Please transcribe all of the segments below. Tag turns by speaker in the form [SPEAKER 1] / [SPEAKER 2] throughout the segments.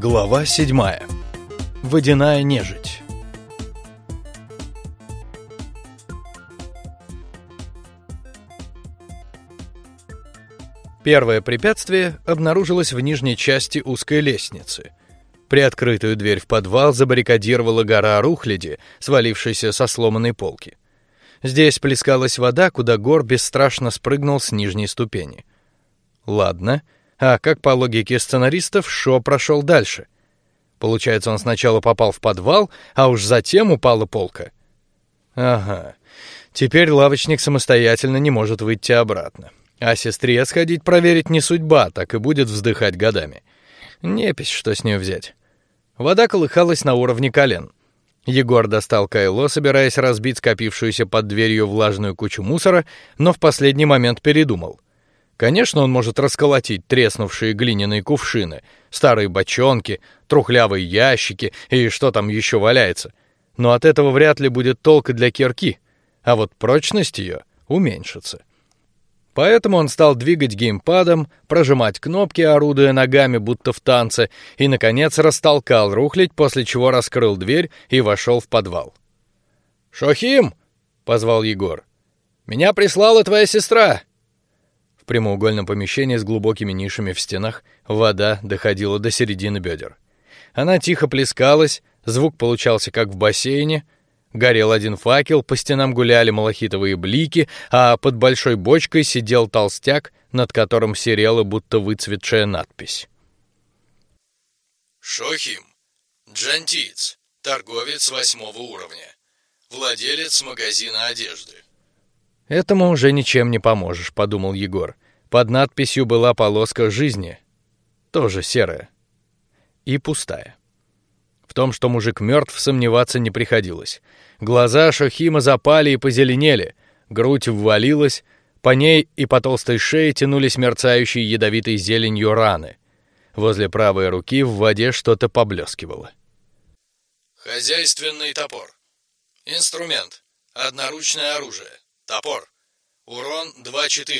[SPEAKER 1] Глава седьмая. Водяная нежить. Первое препятствие обнаружилось в нижней части узкой лестницы. Приоткрытую дверь в подвал забаррикадировала гора рухляди, свалившаяся со сломанной полки. Здесь плескалась вода, куда Гор бесстрашно спрыгнул с нижней ступени. Ладно, а как по логике сценаристов, Шо прошел дальше. Получается, он сначала попал в подвал, а уж затем упала полка. Ага. Теперь лавочник самостоятельно не может выйти обратно. А сестре сходить проверить не судьба, так и будет вздыхать годами. Непись, что с нее взять. Вода колыхалась на уровне колен. Егор достал кайло, собираясь разбить скопившуюся под дверью влажную кучу мусора, но в последний момент передумал. Конечно, он может расколотить треснувшие глиняные кувшины, старые бочонки, трухлявые ящики и что там еще валяется. Но от этого вряд ли будет толк для кирки, а вот прочность ее уменьшится. Поэтому он стал двигать геймпадом, прожимать кнопки, орудуя ногами, будто в танце, и наконец растолкал рухлядь, после чего раскрыл дверь и вошел в подвал. Шохим, позвал Егор. Меня прислала твоя сестра прямоугольном помещении с глубокими нишами в стенах вода доходила до середины бедер. Она тихо плескалась, звук получался как в бассейне. Горел один факел, по стенам гуляли малахитовые блики, а под большой бочкой сидел толстяк, над которым серела будто выцветшая надпись.
[SPEAKER 2] Шохим, Джантиц, торговец восьмого уровня, владелец магазина одежды.
[SPEAKER 1] Этому уже ничем не поможешь, подумал Егор. Под надписью была полоска жизни, тоже серая и пустая. В том, что мужик мертв, сомневаться не приходилось. Глаза Шохима запали и позеленели, грудь ввалилась, по ней и по толстой шее тянулись мерцающие ядовитой зеленью раны. Возле правой руки в воде что-то поблескивало.
[SPEAKER 2] Хозяйственный топор. Инструмент. Одноручное оружие. Топор. Урон 2-4.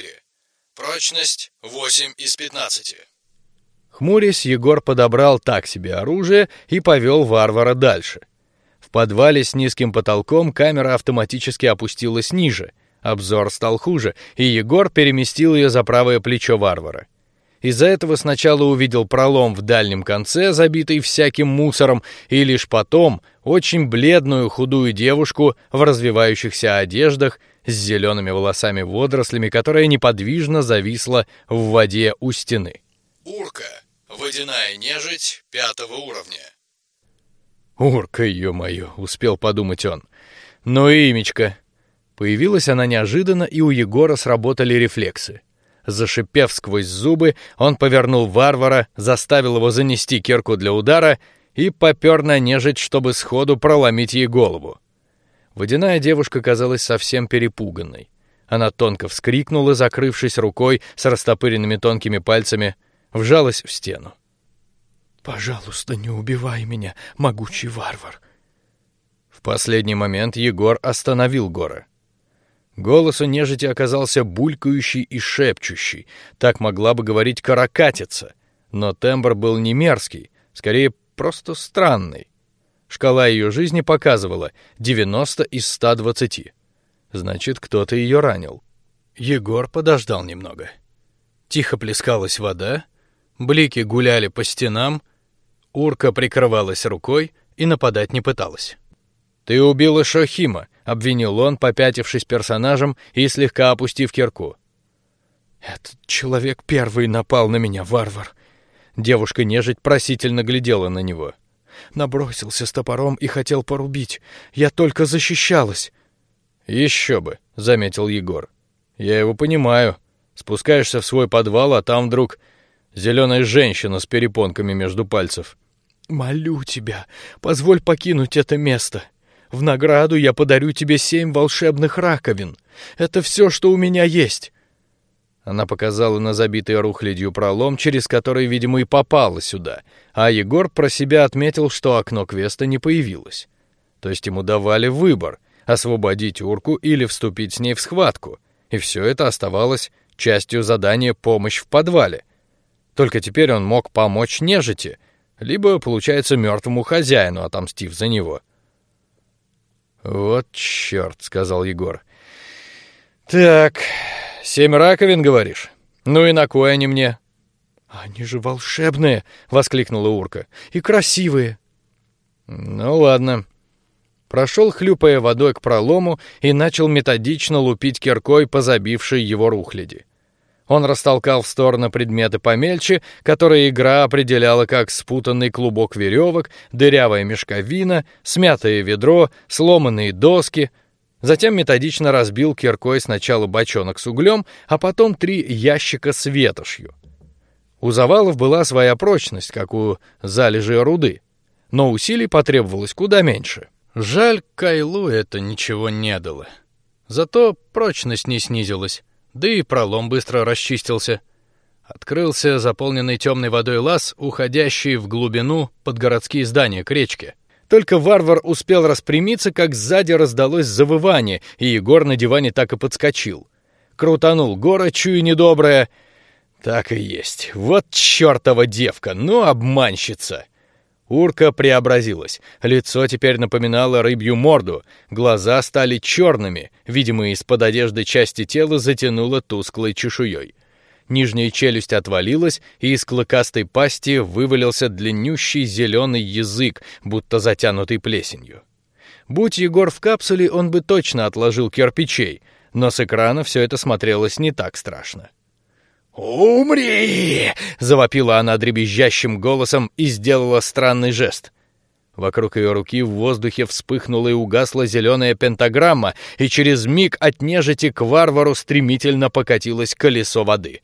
[SPEAKER 2] Прочность 8 из 15.
[SPEAKER 1] Хмурясь, Егор подобрал так себе оружие и повел варвара дальше. В подвале с низким потолком камера автоматически опустилась ниже. Обзор стал хуже, и Егор переместил ее за правое плечо варвара. Из-за этого сначала увидел пролом в дальнем конце, забитый всяким мусором, и лишь потом очень бледную худую девушку в развивающихся одеждах с зелеными волосами водорослями, которая неподвижно зависла в воде у стены.
[SPEAKER 2] Урка, водяная нежить пятого уровня.
[SPEAKER 1] Урка, ее мою, успел подумать он. Но и имечко. Появилась она неожиданно, и у Егора сработали рефлексы. Зашипев сквозь зубы, он повернул варвара, заставил его занести кирку для удара и попер на нежить, чтобы сходу проломить ей голову. Водяная девушка казалась совсем перепуганной. Она тонко вскрикнула, закрывшись рукой с растопыренными тонкими пальцами, вжалась в стену. Пожалуйста, не убивай меня, могучий варвар. В последний момент Егор остановил Гора. Голос у нежити оказался булькающий и шепчущий, так могла бы говорить каракатица, но тембр был не мерзкий, скорее просто странный. Шкала ее жизни показывала 90 из 120. Значит, кто-то ее ранил. Егор подождал немного. Тихо плескалась вода, блики гуляли по стенам, урка прикрывалась рукой и нападать не пыталась. Ты убила Шохима, обвинил он, попятившись персонажем и слегка опустив кирку. Этот человек первый напал на меня, варвар. Девушка нежить просительно глядела на него набросился с топором и хотел порубить. Я только защищалась. Еще бы, заметил Егор. Я его понимаю. Спускаешься в свой подвал, а там вдруг зеленая женщина с перепонками между пальцев. Молю тебя, позволь покинуть это место. В награду я подарю тебе семь волшебных раковин. Это все, что у меня есть. Она показала на забитый рухлядью пролом, через который, видимо, и попала сюда. А Егор про себя отметил, что окно квеста не появилось. То есть ему давали выбор: освободить урку или вступить с ней в схватку. И все это оставалось частью задания помощь в подвале. Только теперь он мог помочь нежити, либо получается мертвому хозяину, отомстив за него. Вот черт, сказал Егор. Так, семь раковин, говоришь? Ну и на кой они мне? Они же волшебные, воскликнула Урка, и красивые. Ну ладно. Прошел, хлюпая водой к пролому, и начал методично лупить киркой по забившей его рухляди. Он растолкал в стороны предметы помельче, которые игра определяла как спутанный клубок веревок, дырявая мешковина, смятое ведро, сломанные доски. Затем методично разбил киркой сначала бочонок с углем, а потом три ящика с ветошью. У завалов была своя прочность, как у залежей руды, но усилий потребовалось куда меньше. Жаль, Кайлу это ничего не дало. Зато прочность не снизилась, да и пролом быстро расчистился. Открылся заполненный темной водой лаз, уходящий в глубину под городские здания к речке. Только варвар успел распрямиться, как сзади раздалось завывание, и Егор на диване так и подскочил. Крутанул гора, чуя недоброе. Так и есть. Вот чертова девка, ну обманщица. Урка преобразилась. Лицо теперь напоминало рыбью морду, глаза стали черными, видимо, из-под одежды части тела затянуло тусклой чешуей. Нижняя челюсть отвалилась, и из клыкастой пасти вывалился длиннющий зеленый язык, будто затянутый плесенью. Будь Егор в капсуле, он бы точно отложил кирпичей, но с экрана все это смотрелось не так страшно. «Умри!» — завопила она дребезжащим голосом и сделала странный жест. Вокруг ее руки в воздухе вспыхнула и угасла зеленая пентаграмма, и через миг от нежити к варвару стремительно покатилось колесо воды.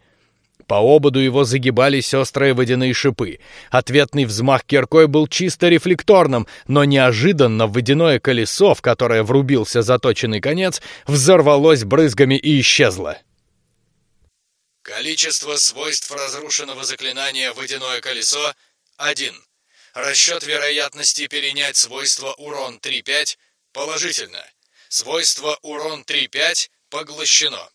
[SPEAKER 1] По ободу его загибались острые водяные шипы. Ответный взмах киркой был чисто рефлекторным, но неожиданно водяное колесо, в которое врубился заточенный конец, взорвалось брызгами и исчезло.
[SPEAKER 2] Количество свойств разрушенного заклинания «Водяное колесо» — 1. Расчет вероятности перенять свойство урон 3-5 положительно. Свойство урон 3-5 поглощено.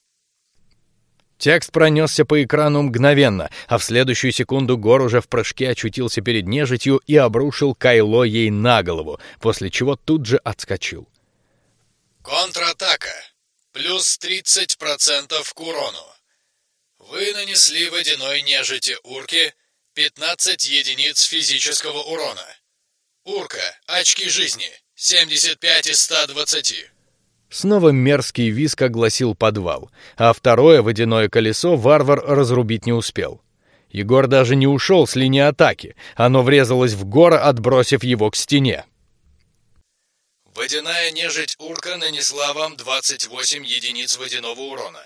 [SPEAKER 1] Текст пронесся по экрану мгновенно, а в следующую секунду Гор уже в прыжке очутился перед нежитью и обрушил Кайло ей на голову, после чего тут же отскочил.
[SPEAKER 2] Контратака. Плюс 30% к урону. Вы нанесли водяной нежити урки 15 единиц физического урона. Урка, очки жизни, 75 из 120.
[SPEAKER 1] Снова мерзкий визг огласил подвал, а второе водяное колесо варвар разрубить не успел. Егор даже не ушел с линии атаки, оно врезалось в гора, отбросив его к стене.
[SPEAKER 2] Водяная нежить урка нанесла вам 28 единиц водяного урона.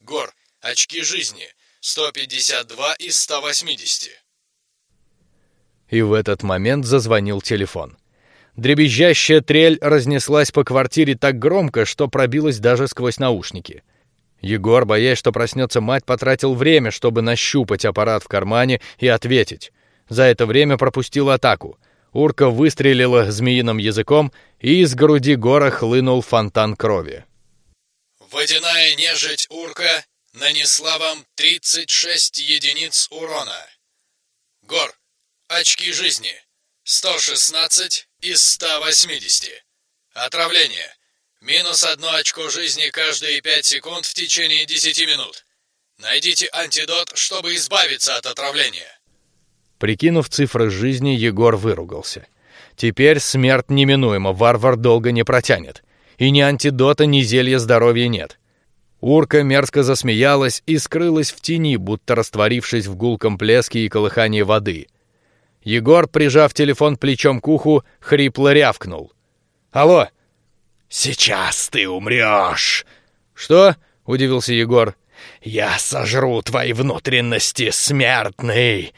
[SPEAKER 2] Гор, Очки жизни 152 из 180.
[SPEAKER 1] И в этот момент зазвонил телефон. Дребезжащая трель разнеслась по квартире так громко, что пробилась даже сквозь наушники. Егор, боясь, что проснется мать, потратил время, чтобы нащупать аппарат в кармане и ответить. За это время пропустил атаку. Урка выстрелила змеиным языком, и из груди Гора хлынул фонтан крови.
[SPEAKER 2] Водяная нежить Урка нанесла вам 36 единиц урона. Гор, очки жизни 116 из 180. Отравление. Минус одно очко жизни каждые 5 секунд в течение 10 минут. Найдите антидот, чтобы избавиться от отравления.
[SPEAKER 1] Прикинув цифры жизни, Егор выругался. Теперь смерть неминуема, варвар долго не протянет. И ни антидота, ни зелья здоровья нет. Урка мерзко засмеялась и скрылась в тени, будто растворившись в гулком плеске и колыхании воды. Егор, прижав телефон плечом к уху, хрипло рявкнул: "Алло, сейчас ты умрешь!» Что? удивился Егор. Я сожру твои внутренности, смертный.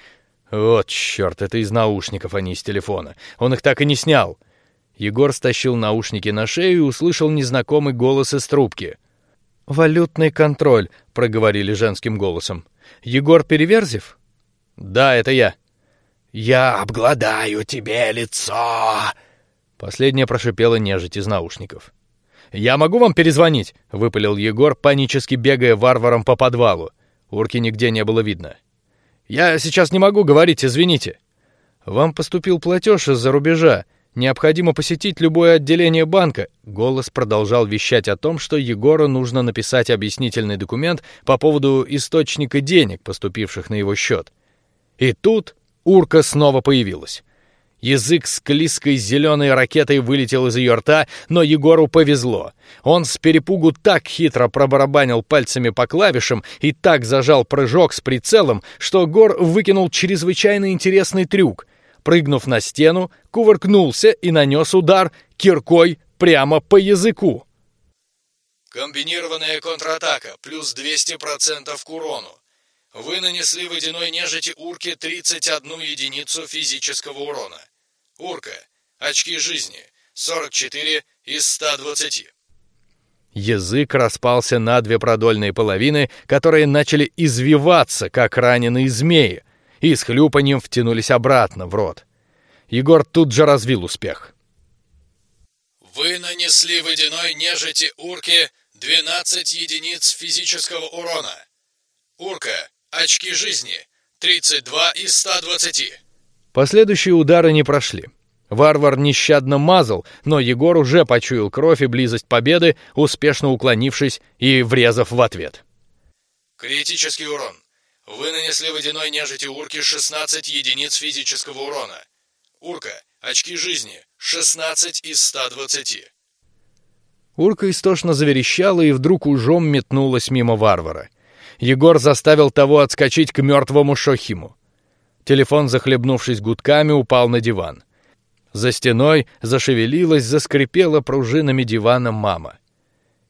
[SPEAKER 1] Вот черт, это из наушников, а не из телефона. Он их так и не снял. Егор стащил наушники на шею и услышал незнакомый голос из трубки. Валютный контроль, проговорили женским голосом. Егор Переверзев? Да, это я. Я обгладаю тебе лицо. Последняя прошипела нежить из наушников. Я могу вам перезвонить, выпалил Егор, панически бегая варваром по подвалу. Урки нигде не было видно. Я сейчас не могу говорить, извините. Вам поступил платеж из-за рубежа. Необходимо посетить любое отделение банка. Голос продолжал вещать о том, что Егору нужно написать объяснительный документ по поводу источника денег, поступивших на его счет. И тут урка снова появилась. Язык с клизкой зеленой ракетой вылетел из ее рта, но Егору повезло. Он с перепугу так хитро пробарабанил пальцами по клавишам и так зажал прыжок с прицелом, что Гор выкинул чрезвычайно интересный трюк. Прыгнув на стену, кувыркнулся и нанес удар киркой прямо по языку.
[SPEAKER 2] Комбинированная контратака, плюс 200% к урону. Вы нанесли водяной нежити урке 31 единицу физического урона. Урка. Очки жизни. 44 из 120.
[SPEAKER 1] Язык распался на две продольные половины, которые начали извиваться, как раненые змеи, и с хлюпаньем втянулись обратно в рот. Егор тут же развил успех.
[SPEAKER 2] Вы нанесли водяной нежити урке 12 единиц физического урона. Урка. Очки жизни. 32 из 120.
[SPEAKER 1] Последующие удары не прошли. Варвар нещадно мазал, но Егор уже почуял кровь и близость победы, успешно уклонившись и врезав в ответ.
[SPEAKER 2] Критический урон. Вы нанесли водяной нежити урки 16 единиц физического урона. Урка. Очки жизни. 16 из 120.
[SPEAKER 1] Урка истошно заверещала и вдруг ужом метнулась мимо варвара. Егор заставил того отскочить к мертвому Шохиму. Телефон, захлебнувшись гудками, упал на диван. За стеной зашевелилась, заскрипела пружинами дивана мама.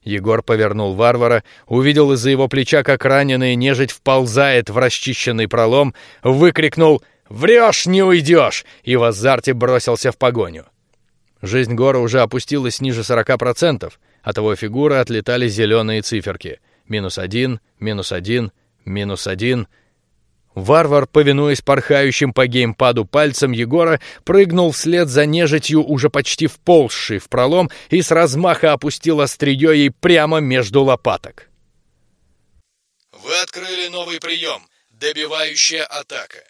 [SPEAKER 1] Егор повернул варвара, увидел из-за его плеча, как раненый нежить вползает в расчищенный пролом, выкрикнул «Врешь, не уйдешь!» и в азарте бросился в погоню. Жизнь Гора уже опустилась ниже сорока процентов, от его фигуры отлетали зеленые циферки: минус один, минус один, минус один. Варвар, повинуясь порхающим по геймпаду пальцам Егора, прыгнул вслед за нежитью, уже почти вползший в пролом, и с размаха опустил острие ей прямо между лопаток.
[SPEAKER 2] Вы открыли новый прием — добивающая атака.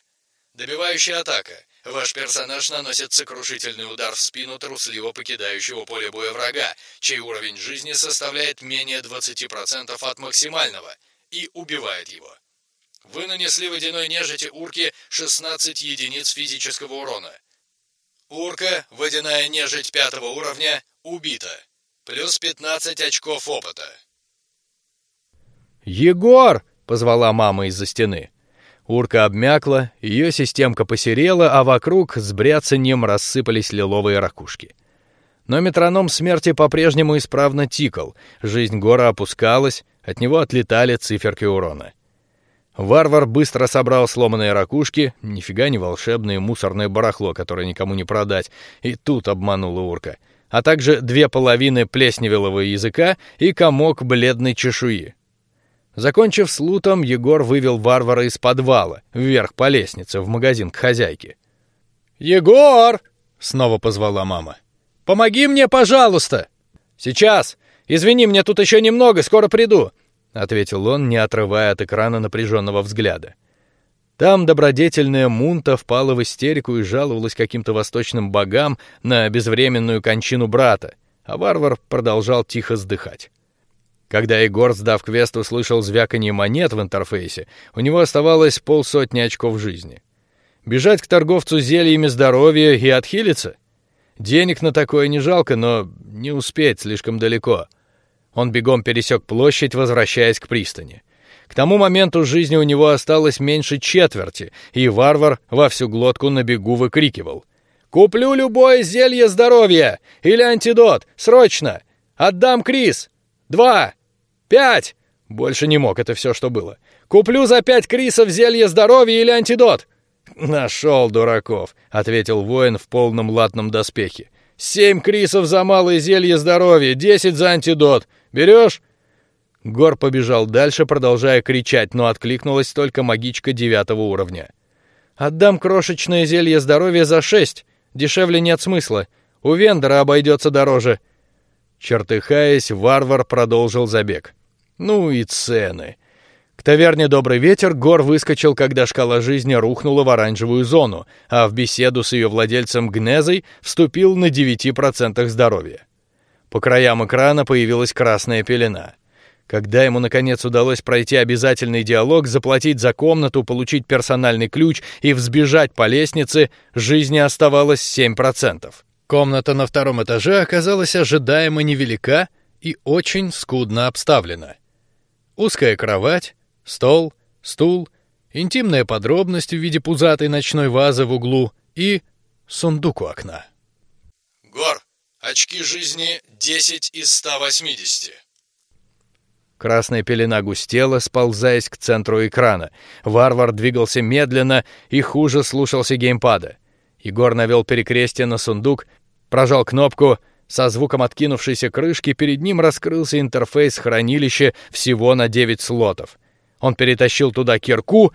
[SPEAKER 2] Добивающая атака. Ваш персонаж наносит сокрушительный удар в спину трусливо покидающего поле боя врага, чей уровень жизни составляет менее 20% от максимального, и убивает его. Вы нанесли водяной нежити урке 16 единиц физического урона. Урка, водяная нежить пятого уровня, убита. Плюс 15 очков опыта.
[SPEAKER 1] Егор! позвала мама из-за стены. Урка обмякла, ее системка посерела, а вокруг с бряцаньем рассыпались лиловые ракушки. Но метроном смерти по-прежнему исправно тикал. Жизнь Гора опускалась, от него отлетали циферки урона. Варвар быстро собрал сломанные ракушки, нифига не волшебное мусорное барахло, которое никому не продать, и тут обманула урка, а также две половины плесневелого языка и комок бледной чешуи. Закончив с лутом, Егор вывел варвара из подвала вверх по лестнице в магазин к хозяйке. Егор! снова позвала мама. Помоги мне, пожалуйста. Сейчас. Извини, мне тут еще немного, скоро приду ответил он, не отрывая от экрана напряженного взгляда. Там добродетельная Мунта впала в истерику и жаловалась каким-то восточным богам на безвременную кончину брата, а варвар продолжал тихо вздыхать. Когда Егор, сдав квест, услышал звяканье монет в интерфейсе, у него оставалось полсотни очков жизни. Бежать к торговцу зельями здоровья и отхилиться? Денег на такое не жалко, но не успеть слишком далеко. Он бегом пересек площадь, возвращаясь к пристани. К тому моменту жизни у него осталось меньше четверти, и варвар во всю глотку на бегу выкрикивал: "Куплю любое зелье здоровья или антидот, срочно! Отдам Крис! Два, пять!" Больше не мог, это все, что было. Куплю за пять крисов зелье здоровья или антидот. Нашел дураков, ответил воин в полном латном доспехе. Семь крисов за малое зелье здоровья, десять за антидот. Берешь? Гор побежал дальше, продолжая кричать, но откликнулась только магичка девятого уровня. Отдам крошечное зелье здоровья за шесть. Дешевле нет смысла. У вендора обойдется дороже. Чертыхаясь, варвар продолжил забег. Ну и цены. К таверне «Добрый ветер» Гор выскочил, когда шкала жизни рухнула в оранжевую зону, а в беседу с ее владельцем Гнезой вступил на 9% здоровья. По краям экрана появилась красная пелена. Когда ему наконец удалось пройти обязательный диалог, заплатить за комнату, получить персональный ключ и взбежать по лестнице, жизни оставалось 7%. Комната на втором этаже оказалась ожидаемо невелика и очень скудно обставлена. Узкая кровать, стол, стул, интимная подробность в виде пузатой ночной вазы в углу и сундук у окна.
[SPEAKER 2] Гор, очки жизни 10 из 180.
[SPEAKER 1] Красная пелена густела, сползаясь к центру экрана. Варвар двигался медленно и хуже слушался геймпада. Егор навел перекрестие на сундук, прожал кнопку. Со звуком откинувшейся крышки перед ним раскрылся интерфейс хранилища всего на 9 слотов. Он перетащил туда кирку.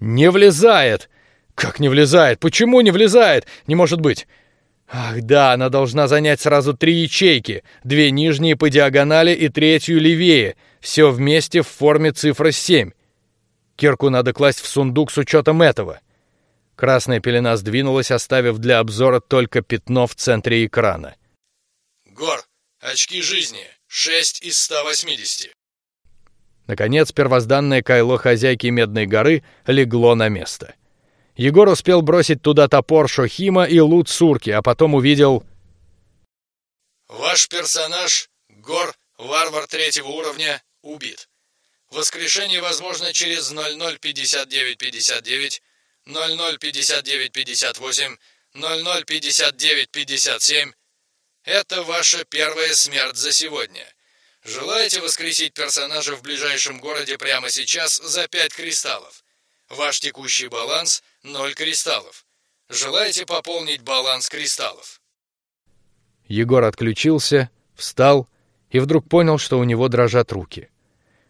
[SPEAKER 1] Не влезает. Как не влезает? Почему не влезает? Не может быть. Ах, да, она должна занять сразу три ячейки, две нижние по диагонали и третью левее, все вместе в форме цифры семь. Кирку надо класть в сундук с учетом этого. Красная пелена сдвинулась, оставив для обзора только пятно в центре экрана.
[SPEAKER 2] Гор, очки жизни, шесть из ста восьмидесяти.
[SPEAKER 1] Наконец, первозданное кайло хозяйки Медной горы легло на место. Егор успел бросить туда топор Шохима и лут Сурки, а потом увидел...
[SPEAKER 2] Ваш персонаж, Гор, варвар третьего уровня, убит. Воскрешение возможно через 005959, 005958, 005957. Это ваша первая смерть за сегодня. Желаете воскресить персонажа в ближайшем городе прямо сейчас за 5 кристаллов? Ваш текущий баланс 0 кристаллов. Желаете пополнить баланс кристаллов?
[SPEAKER 1] Егор отключился, встал и вдруг понял, что у него дрожат руки.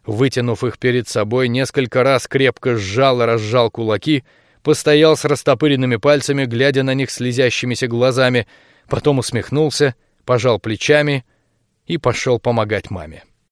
[SPEAKER 1] Вытянув их перед собой, несколько раз крепко сжал и разжал кулаки, постоял с растопыренными пальцами, глядя на них слезящимися глазами, потом усмехнулся, пожал плечами и пошел помогать маме.